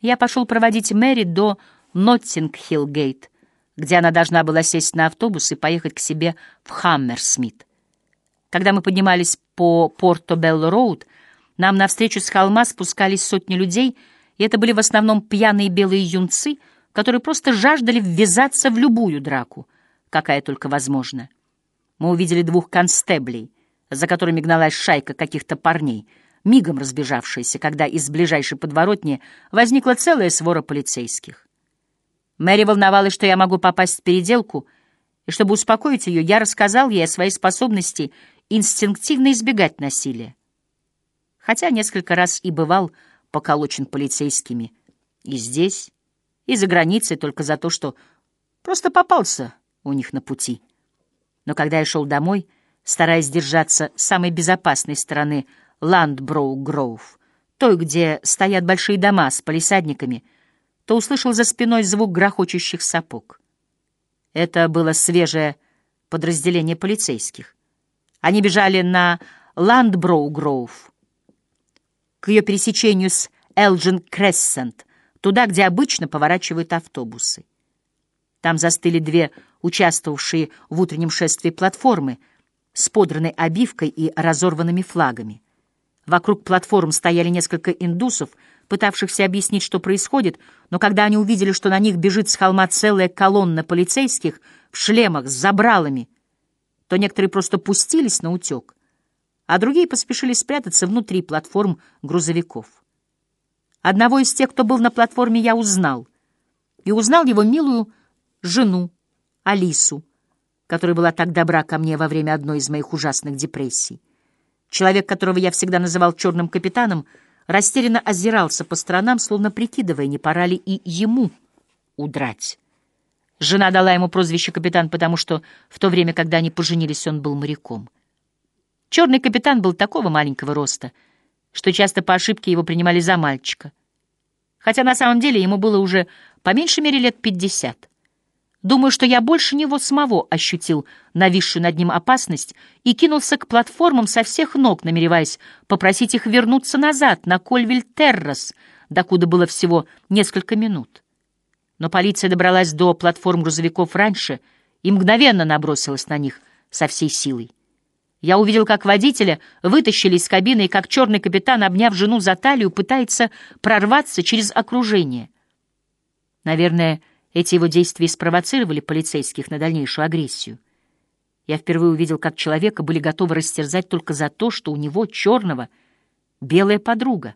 Я пошел проводить Мэри до Ноттинг-Хилл-Гейт, где она должна была сесть на автобус и поехать к себе в Хаммерсмит. Когда мы поднимались по Порто-Белло-Роуд, нам навстречу с холма спускались сотни людей, и это были в основном пьяные белые юнцы, которые просто жаждали ввязаться в любую драку, какая только возможна. Мы увидели двух констеблей, за которыми гналась шайка каких-то парней, мигом разбежавшаяся, когда из ближайшей подворотни возникла целая свора полицейских. Мэри волновалась, что я могу попасть в переделку, и чтобы успокоить ее, я рассказал ей о своей способности инстинктивно избегать насилия. Хотя несколько раз и бывал поколочен полицейскими и здесь, и за границей только за то, что просто попался у них на пути. Но когда я шел домой, стараясь держаться самой безопасной стороны Ландброу-Гроув, той, где стоят большие дома с палисадниками, то услышал за спиной звук грохочущих сапог. Это было свежее подразделение полицейских. Они бежали на Ландброу-Гроув, к ее пересечению с Элджин Крессент, туда, где обычно поворачивают автобусы. Там застыли две участвовавшие в утреннем шествии платформы с подранной обивкой и разорванными флагами. Вокруг платформ стояли несколько индусов, пытавшихся объяснить, что происходит, но когда они увидели, что на них бежит с холма целая колонна полицейских в шлемах с забралами, то некоторые просто пустились на утек, а другие поспешили спрятаться внутри платформ грузовиков. Одного из тех, кто был на платформе, я узнал. И узнал его милую жену, Алису, которая была так добра ко мне во время одной из моих ужасных депрессий. Человек, которого я всегда называл черным капитаном, растерянно озирался по сторонам, словно прикидывая, не пора ли и ему удрать. Жена дала ему прозвище «капитан», потому что в то время, когда они поженились, он был моряком. Черный капитан был такого маленького роста, что часто по ошибке его принимали за мальчика. Хотя на самом деле ему было уже по меньшей мере лет пятьдесят. Думаю, что я больше него самого ощутил нависшую над ним опасность и кинулся к платформам со всех ног, намереваясь попросить их вернуться назад, на Кольвиль-Террас, докуда было всего несколько минут. Но полиция добралась до платформ грузовиков раньше и мгновенно набросилась на них со всей силой. Я увидел, как водителя вытащили из кабины и как черный капитан, обняв жену за талию, пытается прорваться через окружение. Наверное, эти его действия спровоцировали полицейских на дальнейшую агрессию. Я впервые увидел, как человека были готовы растерзать только за то, что у него, черного, белая подруга.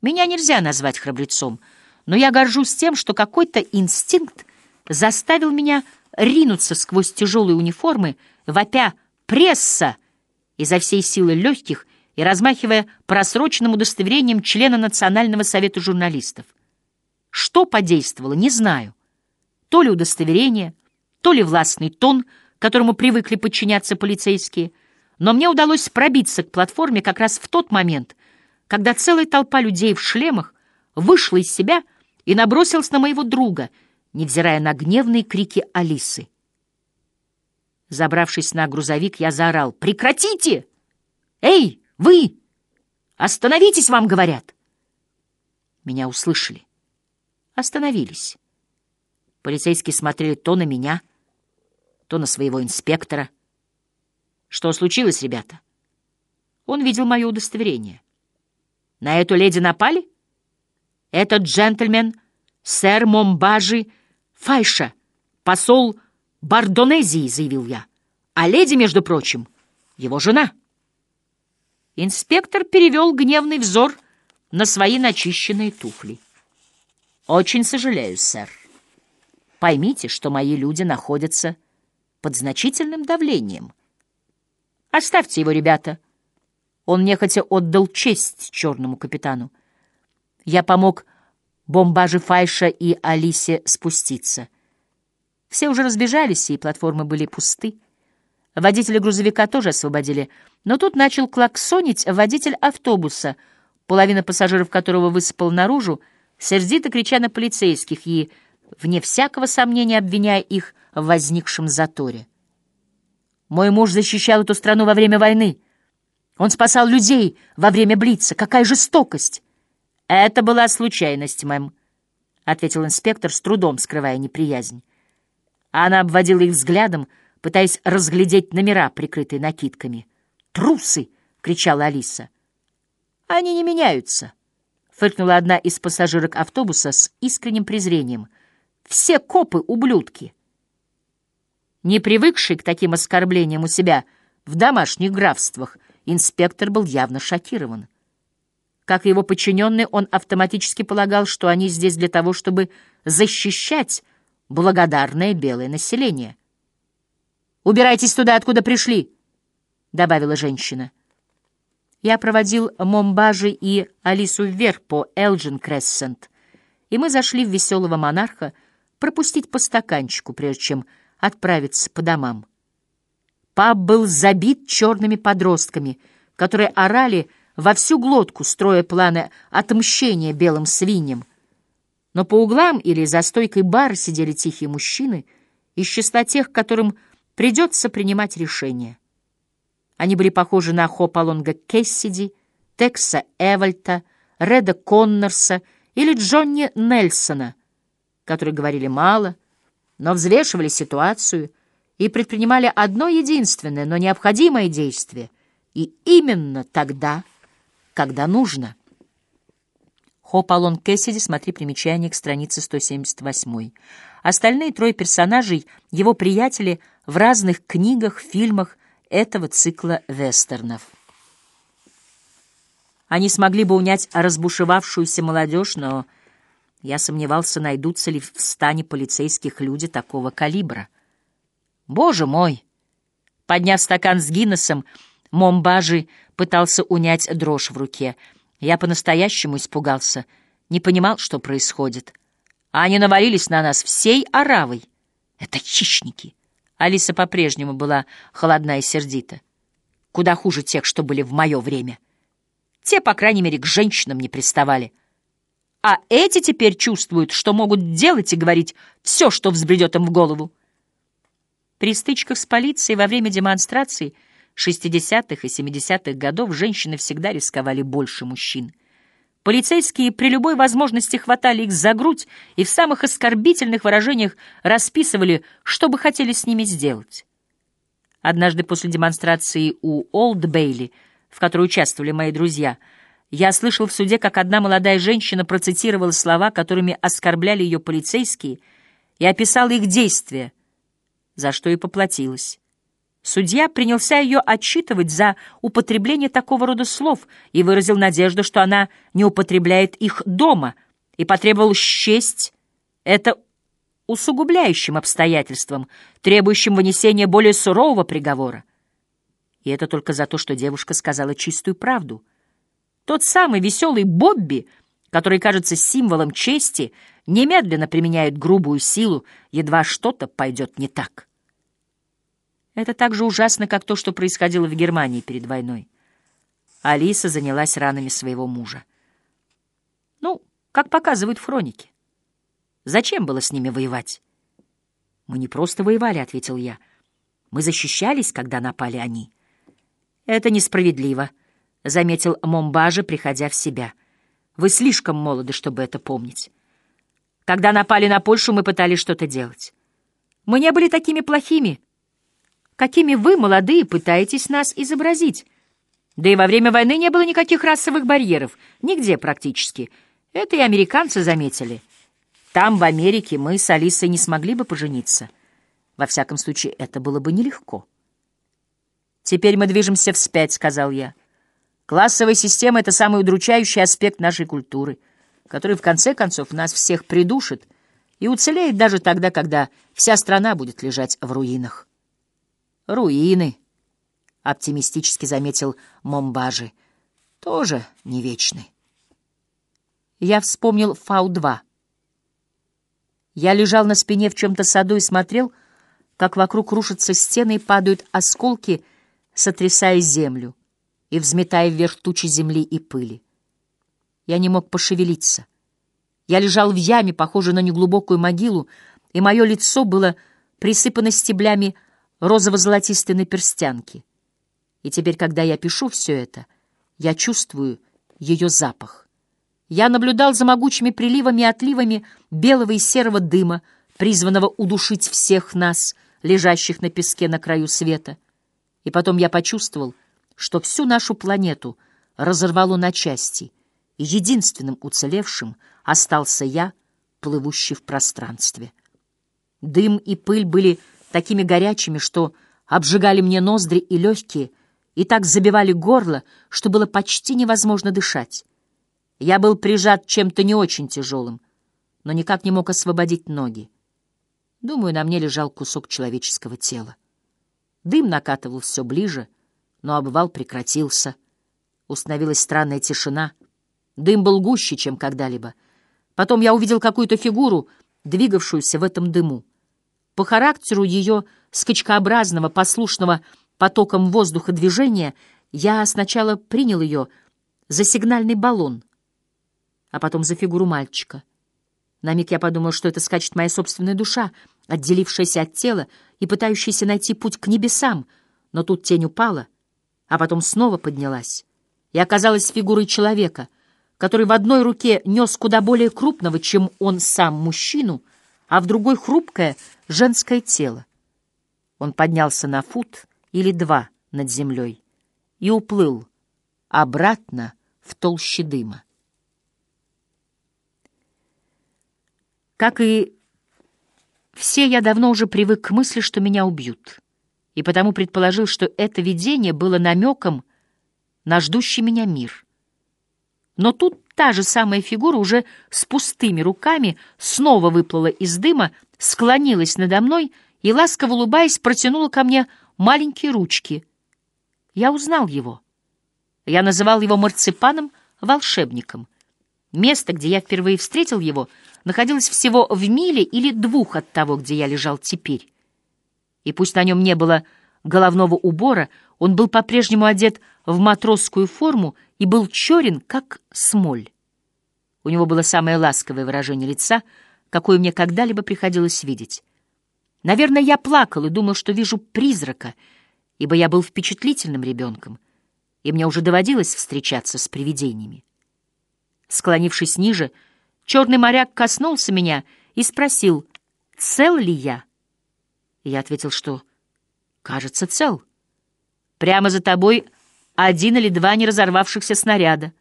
Меня нельзя назвать храбрецом, но я горжусь тем, что какой-то инстинкт заставил меня ринуться сквозь тяжелые униформы, вопя «Пресса!» изо всей силы легких и размахивая просроченным удостоверением члена Национального совета журналистов. Что подействовало, не знаю. То ли удостоверение, то ли властный тон, которому привыкли подчиняться полицейские, но мне удалось пробиться к платформе как раз в тот момент, когда целая толпа людей в шлемах вышла из себя и набросилась на моего друга, невзирая на гневные крики Алисы. Забравшись на грузовик, я заорал «Прекратите! Эй, вы! Остановитесь, вам говорят!» Меня услышали остановились. Полицейские смотрели то на меня, то на своего инспектора. Что случилось, ребята? Он видел мое удостоверение. На эту леди напали? Этот джентльмен, сэр Момбажи Файша, посол Бардонезии, заявил я. А леди, между прочим, его жена. Инспектор перевел гневный взор на свои начищенные туфли. Очень сожалею, сэр. Поймите, что мои люди находятся под значительным давлением. Оставьте его, ребята. Он нехотя отдал честь черному капитану. Я помог бомбаже Файша и Алисе спуститься. Все уже разбежались, и платформы были пусты. Водителя грузовика тоже освободили, но тут начал клаксонить водитель автобуса, половина пассажиров которого высыпал наружу, сердито крича на полицейских и, вне всякого сомнения, обвиняя их в возникшем заторе. Мой муж защищал эту страну во время войны. Он спасал людей во время Блица. Какая жестокость! «Это была случайность, мэм», — ответил инспектор, с трудом скрывая неприязнь. Она обводила их взглядом, пытаясь разглядеть номера, прикрытые накидками. «Трусы!» — кричала Алиса. «Они не меняются», — фыркнула одна из пассажирок автобуса с искренним презрением. «Все копы — ублюдки». Не привыкший к таким оскорблениям у себя в домашних графствах, инспектор был явно шокирован. Как его подчиненный, он автоматически полагал, что они здесь для того, чтобы защищать благодарное белое население. «Убирайтесь туда, откуда пришли!» — добавила женщина. Я проводил Момбажи и Алису вверх по Элджин Крессент, и мы зашли в веселого монарха пропустить по стаканчику, прежде чем отправиться по домам. Паб был забит черными подростками, которые орали во всю глотку, строя планы отмщения белым свиньям. Но по углам или за стойкой бара сидели тихие мужчины из числа тех, которым придется принимать решения. Они были похожи на Хопалонга Кессиди, Текса Эвальта, Реда Коннорса или Джонни Нельсона, которые говорили мало, но взвешивали ситуацию и предпринимали одно единственное, но необходимое действие, и именно тогда, когда нужно. Хопалон Кэссиди, смотри примечание к странице 178. Остальные трое персонажей — его приятели в разных книгах, фильмах этого цикла вестернов. Они смогли бы унять разбушевавшуюся молодежь, но я сомневался, найдутся ли в стане полицейских люди такого калибра. Боже мой! Подняв стакан с Гиннесом, Момбажи пытался унять дрожь в руке. Я по-настоящему испугался, не понимал, что происходит. А они навалились на нас всей оравой. Это хищники. Алиса по-прежнему была холодна и сердита. Куда хуже тех, что были в мое время. Те, по крайней мере, к женщинам не приставали. А эти теперь чувствуют, что могут делать и говорить все, что взбредет им в голову. При стычках с полицией во время демонстраций 60-х и 70-х годов женщины всегда рисковали больше мужчин. Полицейские при любой возможности хватали их за грудь и в самых оскорбительных выражениях расписывали, что бы хотели с ними сделать. Однажды после демонстрации у Олд Бейли, в которой участвовали мои друзья, я слышал в суде, как одна молодая женщина процитировала слова, которыми оскорбляли ее полицейские, и описала их действия, за что и поплатилась. Судья принялся ее отчитывать за употребление такого рода слов и выразил надежду, что она не употребляет их дома, и потребовал счесть это усугубляющим обстоятельством, требующим вынесения более сурового приговора. И это только за то, что девушка сказала чистую правду — тот самый веселый Бобби, который кажется символом чести, немедленно применяет грубую силу, едва что-то пойдет не так. Это так же ужасно, как то, что происходило в Германии перед войной. Алиса занялась ранами своего мужа. Ну, как показывают в хронике. Зачем было с ними воевать? Мы не просто воевали, — ответил я. Мы защищались, когда напали они. Это несправедливо, —— заметил Момбажа, приходя в себя. «Вы слишком молоды, чтобы это помнить. Когда напали на Польшу, мы пытались что-то делать. Мы не были такими плохими, какими вы, молодые, пытаетесь нас изобразить. Да и во время войны не было никаких расовых барьеров, нигде практически. Это и американцы заметили. Там, в Америке, мы с Алисой не смогли бы пожениться. Во всяком случае, это было бы нелегко. «Теперь мы движемся вспять», — сказал я. Классовая система — это самый удручающий аспект нашей культуры, который в конце концов нас всех придушит и уцелеет даже тогда, когда вся страна будет лежать в руинах. Руины, — оптимистически заметил Момбажи, — тоже не вечны. Я вспомнил Фау-2. Я лежал на спине в чем-то саду и смотрел, как вокруг рушатся стены и падают осколки, сотрясая землю и взметая вверх тучи земли и пыли. Я не мог пошевелиться. Я лежал в яме, похожей на неглубокую могилу, и мое лицо было присыпано стеблями розово-золотистой наперстянки. И теперь, когда я пишу все это, я чувствую ее запах. Я наблюдал за могучими приливами и отливами белого и серого дыма, призванного удушить всех нас, лежащих на песке на краю света. И потом я почувствовал, что всю нашу планету разорвало на части, и единственным уцелевшим остался я, плывущий в пространстве. Дым и пыль были такими горячими, что обжигали мне ноздри и легкие, и так забивали горло, что было почти невозможно дышать. Я был прижат чем-то не очень тяжелым, но никак не мог освободить ноги. Думаю, на мне лежал кусок человеческого тела. Дым накатывал все ближе, но обвал прекратился. Установилась странная тишина. Дым был гуще, чем когда-либо. Потом я увидел какую-то фигуру, двигавшуюся в этом дыму. По характеру ее скачкообразного, послушного потоком воздуха движения я сначала принял ее за сигнальный баллон, а потом за фигуру мальчика. На миг я подумал, что это скачет моя собственная душа, отделившаяся от тела и пытающаяся найти путь к небесам, но тут тень упала, а потом снова поднялась и оказалась фигурой человека, который в одной руке нес куда более крупного, чем он сам, мужчину, а в другой — хрупкое женское тело. Он поднялся на фут или два над землей и уплыл обратно в толще дыма. Как и все, я давно уже привык к мысли, что меня убьют, и потому предположил, что это видение было намеком на ждущий меня мир. Но тут та же самая фигура уже с пустыми руками снова выплыла из дыма, склонилась надо мной и, ласково улыбаясь, протянула ко мне маленькие ручки. Я узнал его. Я называл его марципаном-волшебником. Место, где я впервые встретил его, находилось всего в миле или двух от того, где я лежал теперь. И пусть на нем не было головного убора, он был по-прежнему одет в матросскую форму и был черен, как смоль. У него было самое ласковое выражение лица, какое мне когда-либо приходилось видеть. Наверное, я плакал и думал, что вижу призрака, ибо я был впечатлительным ребенком, и мне уже доводилось встречаться с привидениями. Склонившись ниже, черный моряк коснулся меня и спросил, цел ли я. И я ответил, что, кажется, цел. Прямо за тобой один или два неразорвавшихся снаряда.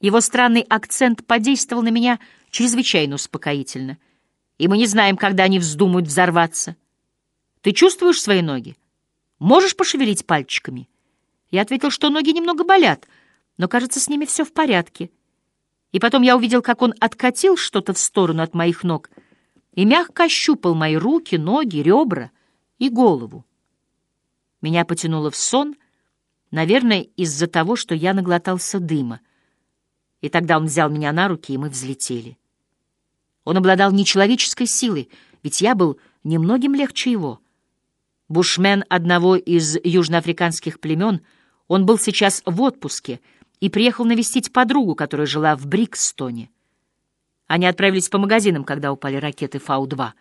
Его странный акцент подействовал на меня чрезвычайно успокоительно — и мы не знаем, когда они вздумают взорваться. Ты чувствуешь свои ноги? Можешь пошевелить пальчиками? Я ответил, что ноги немного болят, но, кажется, с ними все в порядке. И потом я увидел, как он откатил что-то в сторону от моих ног и мягко ощупал мои руки, ноги, ребра и голову. Меня потянуло в сон, наверное, из-за того, что я наглотался дыма. И тогда он взял меня на руки, и мы взлетели. Он обладал нечеловеческой силой, ведь я был немногим легче его. Бушмен одного из южноафриканских племен, он был сейчас в отпуске и приехал навестить подругу, которая жила в Брикстоне. Они отправились по магазинам, когда упали ракеты Фау-2.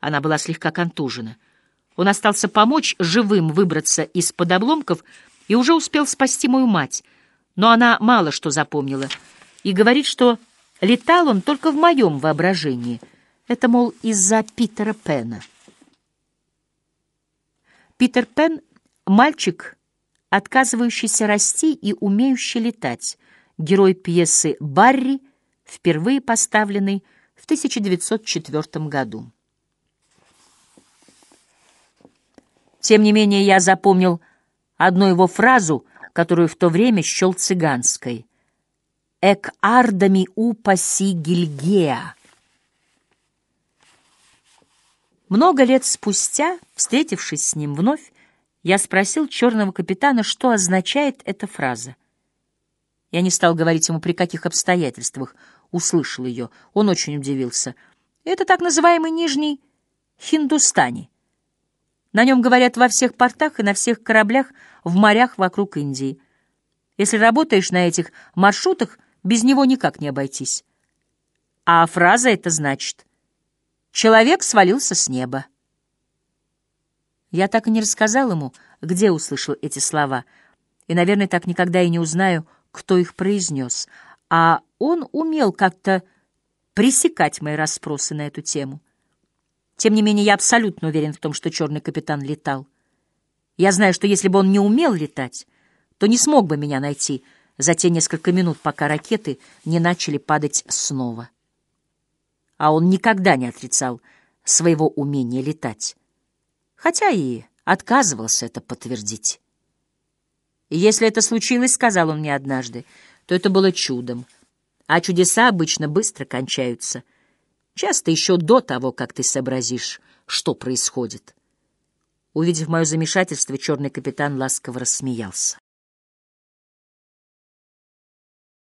Она была слегка контужена. Он остался помочь живым выбраться из-под обломков и уже успел спасти мою мать, но она мало что запомнила и говорит, что Летал он только в моем воображении. Это, мол, из-за Питера Пена. Питер Пен — мальчик, отказывающийся расти и умеющий летать, герой пьесы «Барри», впервые поставленный в 1904 году. Тем не менее, я запомнил одну его фразу, которую в то время счел цыганской — «Эк ардами упаси гильгеа». Много лет спустя, встретившись с ним вновь, я спросил черного капитана, что означает эта фраза. Я не стал говорить ему, при каких обстоятельствах услышал ее. Он очень удивился. Это так называемый Нижний Хиндустани. На нем говорят во всех портах и на всех кораблях в морях вокруг Индии. Если работаешь на этих маршрутах, без него никак не обойтись. А фраза это значит «Человек свалился с неба». Я так и не рассказал ему, где услышал эти слова, и, наверное, так никогда и не узнаю, кто их произнес. А Он умел как-то пресекать мои расспросы на эту тему. Тем не менее, я абсолютно уверен в том, что черный капитан летал. Я знаю, что если бы он не умел летать, то не смог бы меня найти за те несколько минут, пока ракеты не начали падать снова. А он никогда не отрицал своего умения летать, хотя и отказывался это подтвердить. Если это случилось, сказал он мне однажды, то это было чудом, а чудеса обычно быстро кончаются, часто еще до того, как ты сообразишь, что происходит. Увидев мое замешательство, черный капитан ласково рассмеялся.